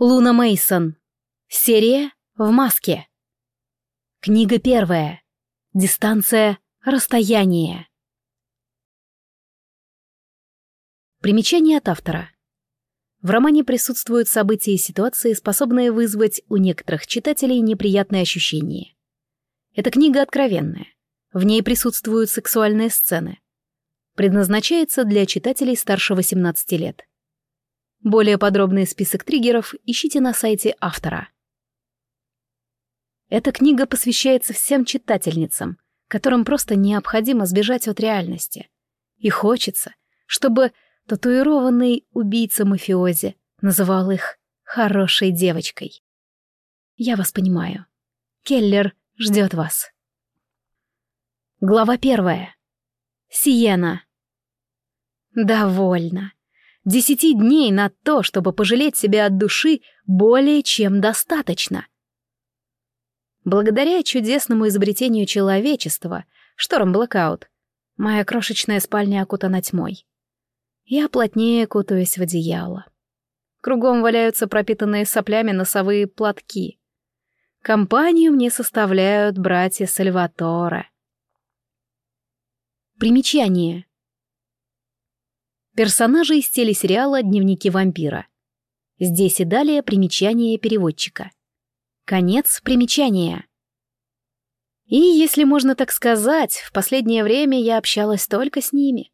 Луна Мейсон. Серия «В маске». Книга первая. Дистанция. Расстояние. Примечание от автора. В романе присутствуют события и ситуации, способные вызвать у некоторых читателей неприятные ощущения. Эта книга откровенная. В ней присутствуют сексуальные сцены. Предназначается для читателей старше 18 лет. Более подробный список триггеров ищите на сайте автора. Эта книга посвящается всем читательницам, которым просто необходимо сбежать от реальности. И хочется, чтобы татуированный убийца-мафиози называл их «хорошей девочкой». Я вас понимаю. Келлер ждет вас. Глава первая. Сиена. Довольно. Десяти дней на то, чтобы пожалеть себя от души, более чем достаточно. Благодаря чудесному изобретению человечества, шторм блокаут, моя крошечная спальня окутана тьмой. Я плотнее кутаюсь в одеяло. Кругом валяются пропитанные соплями носовые платки. Компанию мне составляют братья Сальваторе. Примечание. Персонажи из телесериала «Дневники вампира». Здесь и далее примечание переводчика. Конец примечания. И, если можно так сказать, в последнее время я общалась только с ними.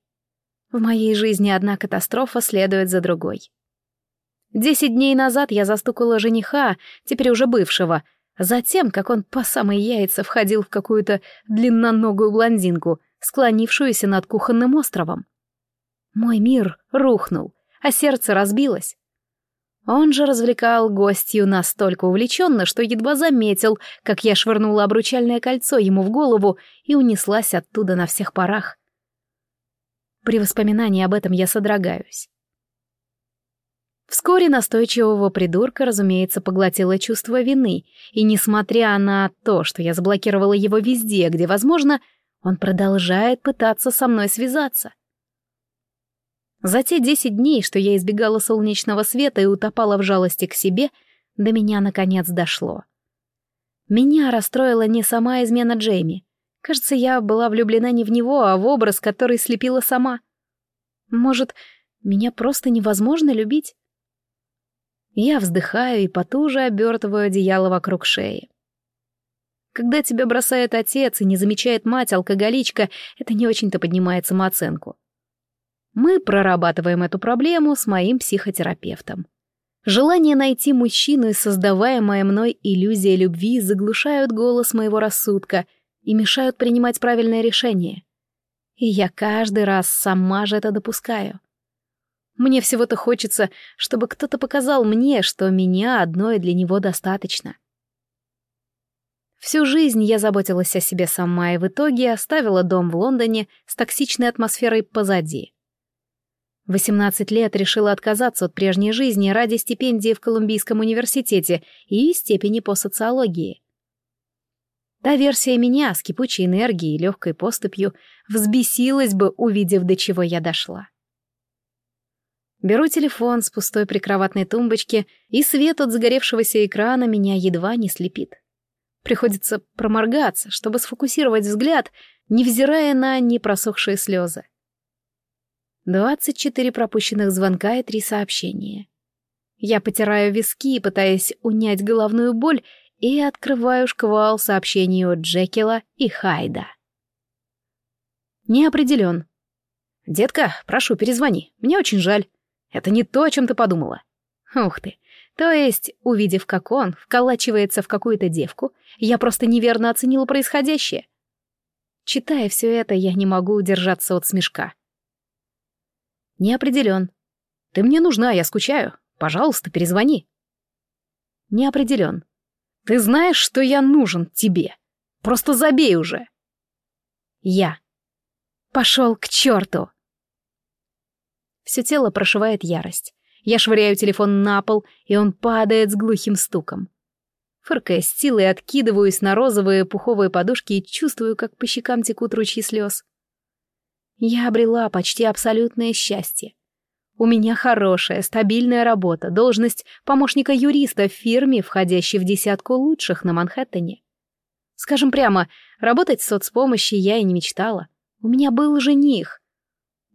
В моей жизни одна катастрофа следует за другой. Десять дней назад я застукала жениха, теперь уже бывшего, затем, как он по самые яйца входил в какую-то длинноногую блондинку, склонившуюся над кухонным островом. Мой мир рухнул, а сердце разбилось. Он же развлекал гостью настолько увлеченно, что едва заметил, как я швырнула обручальное кольцо ему в голову и унеслась оттуда на всех парах. При воспоминании об этом я содрогаюсь. Вскоре настойчивого придурка, разумеется, поглотило чувство вины, и несмотря на то, что я заблокировала его везде, где возможно, он продолжает пытаться со мной связаться. За те десять дней, что я избегала солнечного света и утопала в жалости к себе, до меня наконец дошло. Меня расстроила не сама измена Джейми. Кажется, я была влюблена не в него, а в образ, который слепила сама. Может, меня просто невозможно любить? Я вздыхаю и потуже обертываю одеяло вокруг шеи. Когда тебя бросает отец и не замечает мать-алкоголичка, это не очень-то поднимает самооценку. Мы прорабатываем эту проблему с моим психотерапевтом. Желание найти мужчину и создаваемая мной иллюзия любви заглушают голос моего рассудка и мешают принимать правильное решение. И я каждый раз сама же это допускаю. Мне всего-то хочется, чтобы кто-то показал мне, что меня одной для него достаточно. Всю жизнь я заботилась о себе сама и в итоге оставила дом в Лондоне с токсичной атмосферой позади. 18 лет решила отказаться от прежней жизни ради стипендии в Колумбийском университете и степени по социологии. Та версия меня с кипучей энергией и легкой поступью взбесилась бы, увидев, до чего я дошла. Беру телефон с пустой прикроватной тумбочки, и свет от загоревшегося экрана меня едва не слепит. Приходится проморгаться, чтобы сфокусировать взгляд, невзирая на непросохшие слезы. 24 пропущенных звонка и три сообщения. Я потираю виски, пытаясь унять головную боль, и открываю шквал сообщений от Джекила и Хайда. Не определен. «Детка, прошу, перезвони. Мне очень жаль. Это не то, о чем ты подумала». Ух ты. То есть, увидев, как он вколачивается в какую-то девку, я просто неверно оценила происходящее. Читая все это, я не могу удержаться от смешка. Не определен. Ты мне нужна, я скучаю. Пожалуйста, перезвони. Не определен. Ты знаешь, что я нужен тебе. Просто забей уже. Я. Пошел к черту. Все тело прошивает ярость. Я швыряю телефон на пол, и он падает с глухим стуком. Фыркая с силой, откидываюсь на розовые пуховые подушки и чувствую, как по щекам текут ручьи слез. Я обрела почти абсолютное счастье. У меня хорошая, стабильная работа, должность помощника юриста в фирме, входящей в десятку лучших на Манхэттене. Скажем прямо, работать в соцпомощи я и не мечтала. У меня был жених.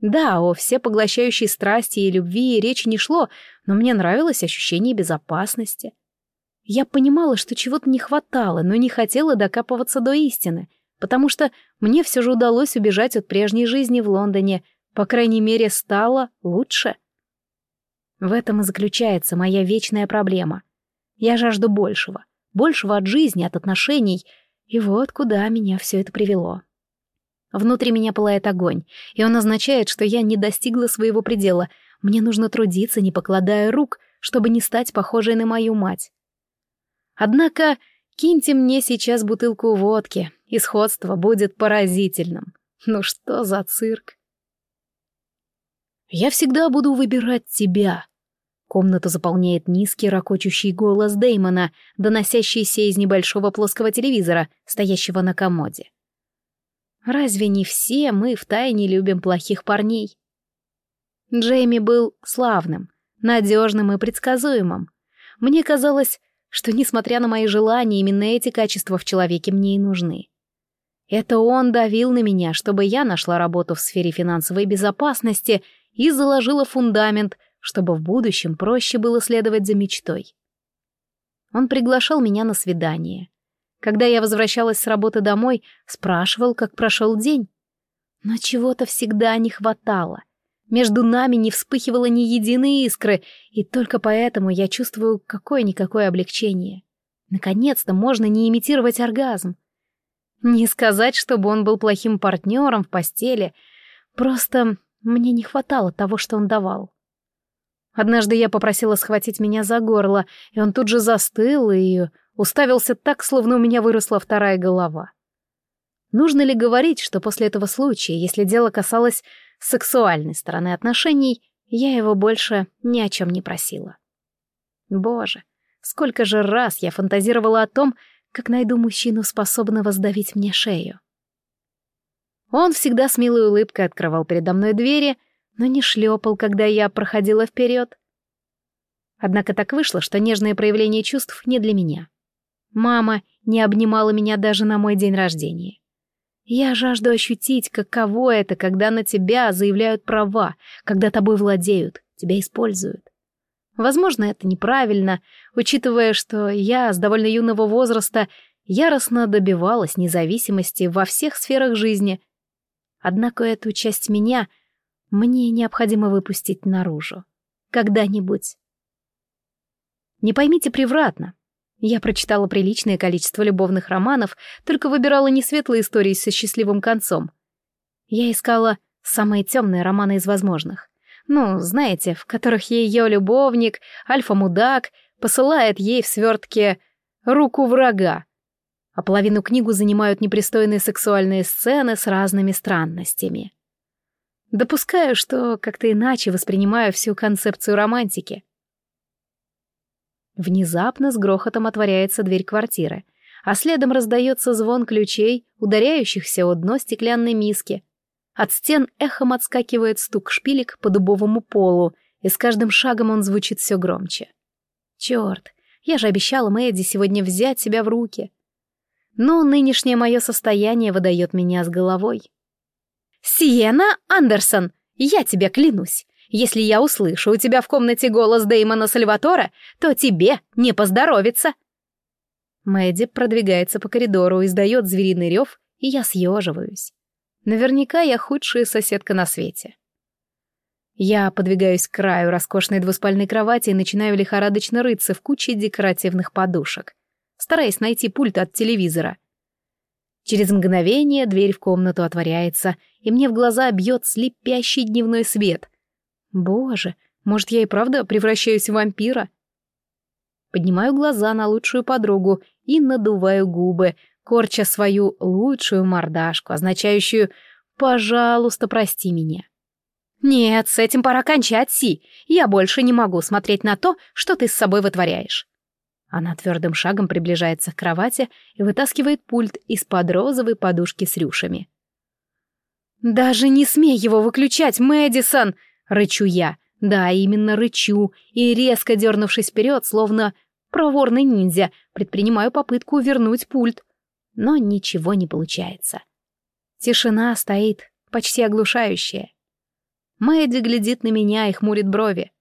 Да, о всепоглощающей страсти и любви речи не шло, но мне нравилось ощущение безопасности. Я понимала, что чего-то не хватало, но не хотела докапываться до истины, потому что мне все же удалось убежать от прежней жизни в Лондоне — по крайней мере, стало лучше. В этом и заключается моя вечная проблема. Я жажду большего. Большего от жизни, от отношений. И вот куда меня все это привело. Внутри меня пылает огонь, и он означает, что я не достигла своего предела. Мне нужно трудиться, не покладая рук, чтобы не стать похожей на мою мать. Однако киньте мне сейчас бутылку водки, и сходство будет поразительным. Ну что за цирк? Я всегда буду выбирать тебя. Комнату заполняет низкий ракочущий голос Дэймона, доносящийся из небольшого плоского телевизора, стоящего на комоде. Разве не все мы втайне любим плохих парней? Джейми был славным, надежным и предсказуемым. Мне казалось, что, несмотря на мои желания, именно эти качества в человеке мне и нужны. Это он давил на меня, чтобы я нашла работу в сфере финансовой безопасности — и заложила фундамент, чтобы в будущем проще было следовать за мечтой. Он приглашал меня на свидание. Когда я возвращалась с работы домой, спрашивал, как прошел день. Но чего-то всегда не хватало. Между нами не вспыхивало ни единой искры, и только поэтому я чувствую какое-никакое облегчение. Наконец-то можно не имитировать оргазм. Не сказать, чтобы он был плохим партнером в постели, просто мне не хватало того, что он давал. Однажды я попросила схватить меня за горло, и он тут же застыл и уставился так, словно у меня выросла вторая голова. Нужно ли говорить, что после этого случая, если дело касалось сексуальной стороны отношений, я его больше ни о чем не просила? Боже, сколько же раз я фантазировала о том, как найду мужчину, способного сдавить мне шею. Он всегда с милой улыбкой открывал передо мной двери, но не шлепал, когда я проходила вперед. Однако так вышло, что нежные проявления чувств не для меня. Мама не обнимала меня даже на мой день рождения. Я жажду ощутить, каково это, когда на тебя заявляют права, когда тобой владеют, тебя используют. Возможно, это неправильно, учитывая, что я с довольно юного возраста яростно добивалась независимости во всех сферах жизни, Однако эту часть меня мне необходимо выпустить наружу. Когда-нибудь. Не поймите превратно. Я прочитала приличное количество любовных романов, только выбирала не светлые истории со счастливым концом. Я искала самые темные романы из возможных. Ну, знаете, в которых ее любовник, альфа-мудак, посылает ей в свертке руку врага, а половину книгу занимают непристойные сексуальные сцены с разными странностями. Допускаю, что как-то иначе воспринимаю всю концепцию романтики. Внезапно с грохотом отворяется дверь квартиры, а следом раздается звон ключей, ударяющихся о дно стеклянной миски. От стен эхом отскакивает стук шпилек по дубовому полу, и с каждым шагом он звучит все громче. Черт, я же обещала Мэдди сегодня взять себя в руки. Но нынешнее мое состояние выдает меня с головой. «Сиена Андерсон, я тебе клянусь, если я услышу у тебя в комнате голос Дэймона Сальватора, то тебе не поздоровится!» Мэдди продвигается по коридору, издает звериный рев, и я съеживаюсь. Наверняка я худшая соседка на свете. Я подвигаюсь к краю роскошной двуспальной кровати и начинаю лихорадочно рыться в куче декоративных подушек стараясь найти пульт от телевизора. Через мгновение дверь в комнату отворяется, и мне в глаза бьет слепящий дневной свет. Боже, может, я и правда превращаюсь в вампира? Поднимаю глаза на лучшую подругу и надуваю губы, корча свою лучшую мордашку, означающую «пожалуйста, прости меня». «Нет, с этим пора кончать, Си. Я больше не могу смотреть на то, что ты с собой вытворяешь». Она твердым шагом приближается к кровати и вытаскивает пульт из-под розовой подушки с рюшами. «Даже не смей его выключать, Мэдисон!» — рычу я, Да, именно рычу и, резко дернувшись вперед, словно проворный ниндзя, предпринимаю попытку вернуть пульт. Но ничего не получается. Тишина стоит, почти оглушающая. Мэдди глядит на меня и хмурит брови.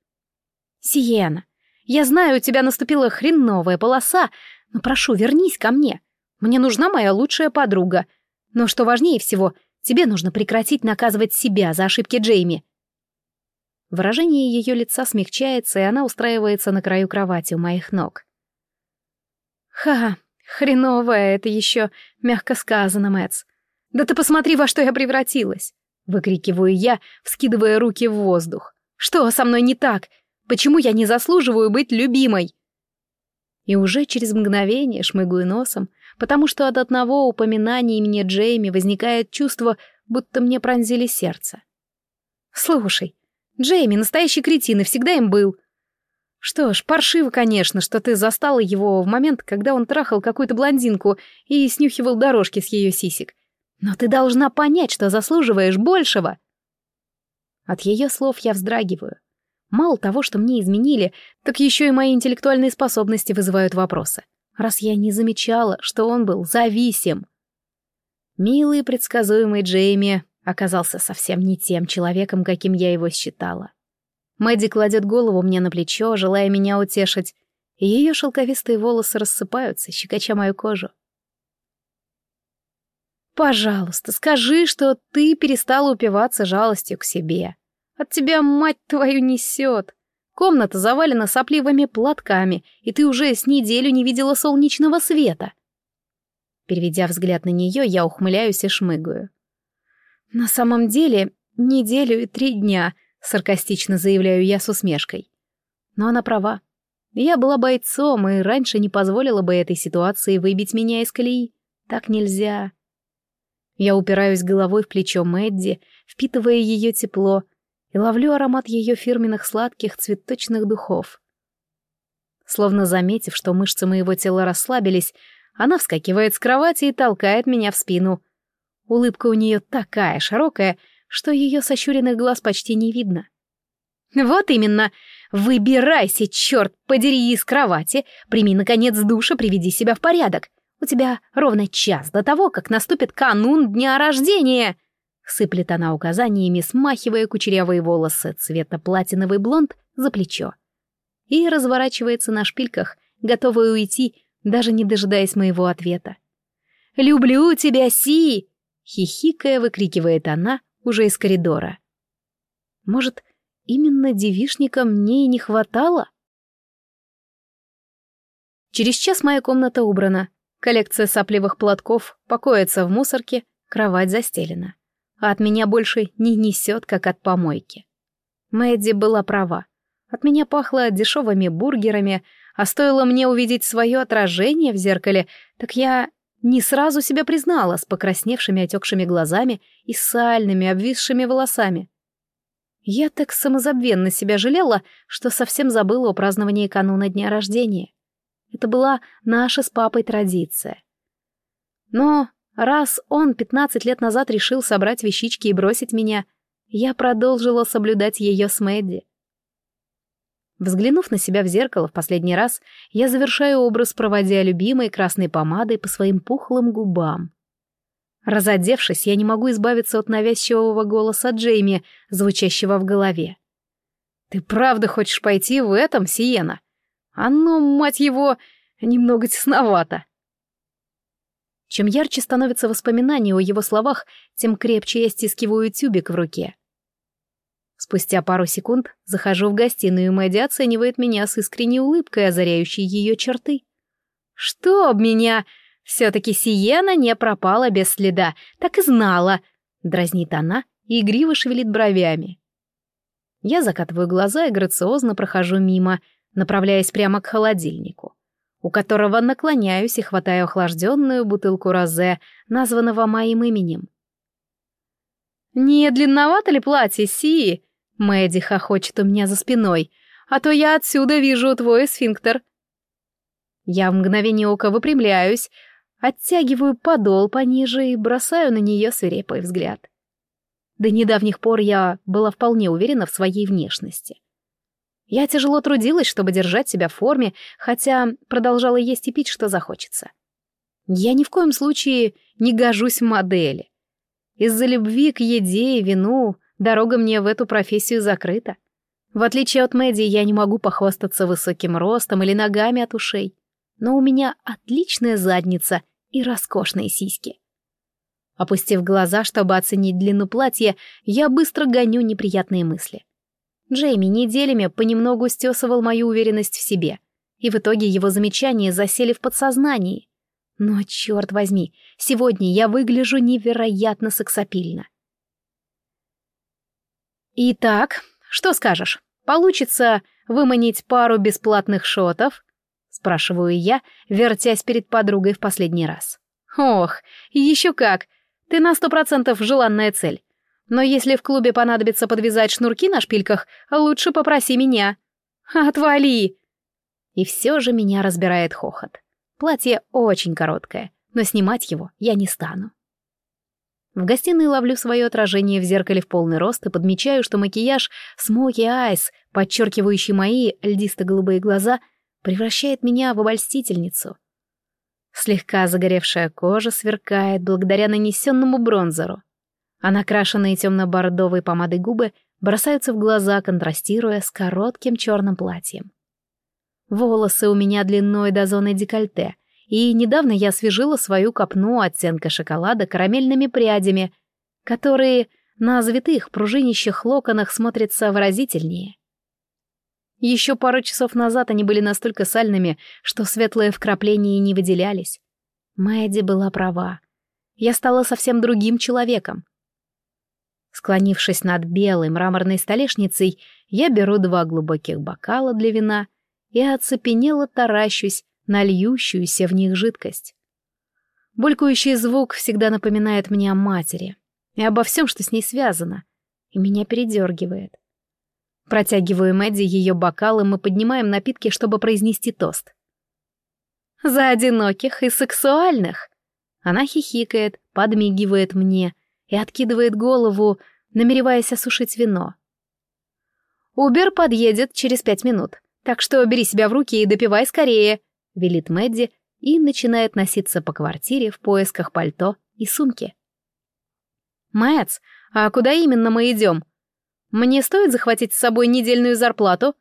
«Сиена, я знаю, у тебя наступила хреновая полоса, но прошу, вернись ко мне. Мне нужна моя лучшая подруга. Но что важнее всего, тебе нужно прекратить наказывать себя за ошибки Джейми». Выражение ее лица смягчается, и она устраивается на краю кровати у моих ног. «Ха, хреновая, это еще мягко сказано, Мэтс. Да ты посмотри, во что я превратилась!» Выкрикиваю я, вскидывая руки в воздух. «Что со мной не так? Почему я не заслуживаю быть любимой?» И уже через мгновение шмыгаю носом, потому что от одного упоминания имени Джейми возникает чувство, будто мне пронзили сердце. «Слушай, Джейми настоящий кретин и всегда им был. Что ж, паршиво, конечно, что ты застала его в момент, когда он трахал какую-то блондинку и снюхивал дорожки с ее сисек. Но ты должна понять, что заслуживаешь большего. От ее слов я вздрагиваю. Мало того, что мне изменили, так еще и мои интеллектуальные способности вызывают вопросы. Раз я не замечала, что он был зависим. Милый предсказуемый Джейми оказался совсем не тем человеком, каким я его считала. Мэдди кладет голову мне на плечо, желая меня утешить, и ее шелковистые волосы рассыпаются, щекоча мою кожу. Пожалуйста, скажи, что ты перестала упиваться жалостью к себе. От тебя, мать твою, несет. Комната завалена сопливыми платками, и ты уже с неделю не видела солнечного света. Переведя взгляд на нее, я ухмыляюсь и шмыгаю. На самом деле, неделю и три дня, саркастично заявляю я с усмешкой. Но она права. Я была бойцом и раньше не позволила бы этой ситуации выбить меня из колеи. Так нельзя. Я упираюсь головой в плечо Мэдди, впитывая ее тепло, и ловлю аромат ее фирменных сладких цветочных духов. Словно заметив, что мышцы моего тела расслабились, она вскакивает с кровати и толкает меня в спину. Улыбка у нее такая широкая, что ее сощуренных глаз почти не видно. «Вот именно! Выбирайся, черт подери, из кровати, прими, наконец, душ и приведи себя в порядок. У тебя ровно час до того, как наступит канун дня рождения!» Сыплет она указаниями, смахивая кучерявые волосы цвета платиновый блонд за плечо. И разворачивается на шпильках, готовая уйти, даже не дожидаясь моего ответа. «Люблю тебя, Си!» — хихикая выкрикивает она уже из коридора. «Может, именно девишника мне и не хватало?» Через час моя комната убрана, Коллекция сопливых платков покоится в мусорке, кровать застелена. А от меня больше не несет, как от помойки. Мэдди была права. От меня пахло дешевыми бургерами, а стоило мне увидеть свое отражение в зеркале, так я не сразу себя признала с покрасневшими отекшими глазами и сальными обвисшими волосами. Я так самозабвенно себя жалела, что совсем забыла о праздновании кануна дня рождения. Это была наша с папой традиция. Но раз он 15 лет назад решил собрать вещички и бросить меня, я продолжила соблюдать ее с Мэдди. Взглянув на себя в зеркало в последний раз, я завершаю образ, проводя любимой красной помадой по своим пухлым губам. Разодевшись, я не могу избавиться от навязчивого голоса Джейми, звучащего в голове. «Ты правда хочешь пойти в этом, Сиена? Оно, мать его, немного тесновато. Чем ярче становится воспоминание о его словах, тем крепче я стискиваю тюбик в руке. Спустя пару секунд захожу в гостиную, и Мэдди оценивает меня с искренней улыбкой, озаряющей ее черты. «Что об меня? Все-таки Сиена не пропала без следа, так и знала!» — дразнит она и игриво шевелит бровями. Я закатываю глаза и грациозно прохожу мимо — направляясь прямо к холодильнику, у которого наклоняюсь и хватаю охлажденную бутылку розе, названного моим именем. «Не длинновато ли платье, Си?» Мэдди хохочет у меня за спиной, а то я отсюда вижу твой сфинктер. Я в мгновение ока выпрямляюсь, оттягиваю подол пониже и бросаю на нее свирепый взгляд. До недавних пор я была вполне уверена в своей внешности — Я тяжело трудилась, чтобы держать себя в форме, хотя продолжала есть и пить, что захочется. Я ни в коем случае не гожусь модели. Из-за любви к еде и вину дорога мне в эту профессию закрыта. В отличие от Мэдди, я не могу похвастаться высоким ростом или ногами от ушей. Но у меня отличная задница и роскошные сиськи. Опустив глаза, чтобы оценить длину платья, я быстро гоню неприятные мысли. Джейми неделями понемногу стесывал мою уверенность в себе, и в итоге его замечания засели в подсознании. Но, черт возьми, сегодня я выгляжу невероятно сексапильно. «Итак, что скажешь? Получится выманить пару бесплатных шотов?» — спрашиваю я, вертясь перед подругой в последний раз. «Ох, еще как! Ты на сто процентов желанная цель. Но если в клубе понадобится подвязать шнурки на шпильках, лучше попроси меня. Отвали!» И все же меня разбирает хохот. Платье очень короткое, но снимать его я не стану. В гостиной ловлю свое отражение в зеркале в полный рост и подмечаю, что макияж Smoky Eyes, подчеркивающий мои льдисто-голубые глаза, превращает меня в обольстительницу. Слегка загоревшая кожа сверкает благодаря нанесенному бронзеру а накрашенные темно-бордовой помадой губы бросаются в глаза, контрастируя с коротким черным платьем. Волосы у меня длиной до зоны декольте, и недавно я освежила свою копну оттенка шоколада карамельными прядями, которые на завитых пружинищих локонах смотрятся выразительнее. Еще пару часов назад они были настолько сальными, что светлые вкрапления не выделялись. Мэдди была права. Я стала совсем другим человеком. Склонившись над белой мраморной столешницей, я беру два глубоких бокала для вина и оцепенело таращусь на льющуюся в них жидкость. Булькающий звук всегда напоминает мне о матери и обо всем, что с ней связано, и меня передергивает. Протягиваю Мэдди ее бокал, и мы поднимаем напитки, чтобы произнести тост. «За одиноких и сексуальных!» Она хихикает, подмигивает мне, и откидывает голову, намереваясь осушить вино. «Убер подъедет через пять минут, так что бери себя в руки и допивай скорее», — велит Мэдди и начинает носиться по квартире в поисках пальто и сумки. «Мэтс, а куда именно мы идем? Мне стоит захватить с собой недельную зарплату?»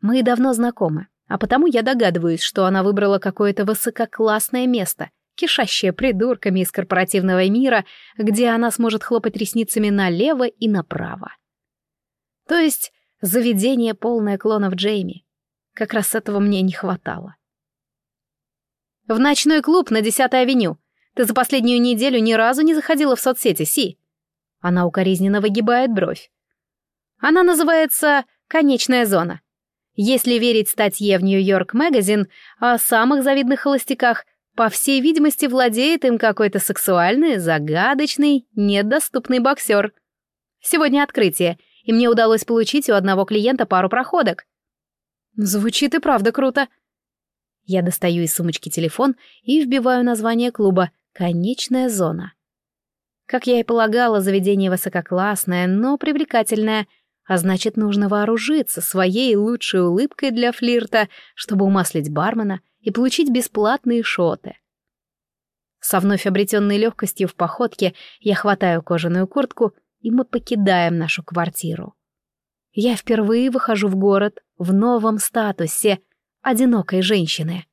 Мы давно знакомы, а потому я догадываюсь, что она выбрала какое-то высококлассное место, кишащая придурками из корпоративного мира, где она сможет хлопать ресницами налево и направо. То есть заведение, полное клонов Джейми. Как раз этого мне не хватало. «В ночной клуб на 10-й авеню. Ты за последнюю неделю ни разу не заходила в соцсети, Си?» Она укоризненно выгибает бровь. Она называется «Конечная зона». Если верить статье в Нью-Йорк Магазин о самых завидных холостяках, по всей видимости, владеет им какой-то сексуальный, загадочный, недоступный боксер. Сегодня открытие, и мне удалось получить у одного клиента пару проходок. Звучит и правда круто. Я достаю из сумочки телефон и вбиваю название клуба «Конечная зона». Как я и полагала, заведение высококлассное, но привлекательное, а значит, нужно вооружиться своей лучшей улыбкой для флирта, чтобы умаслить бармена — и получить бесплатные шоты. Со вновь обретенной легкостью в походке я хватаю кожаную куртку, и мы покидаем нашу квартиру. Я впервые выхожу в город в новом статусе одинокой женщины.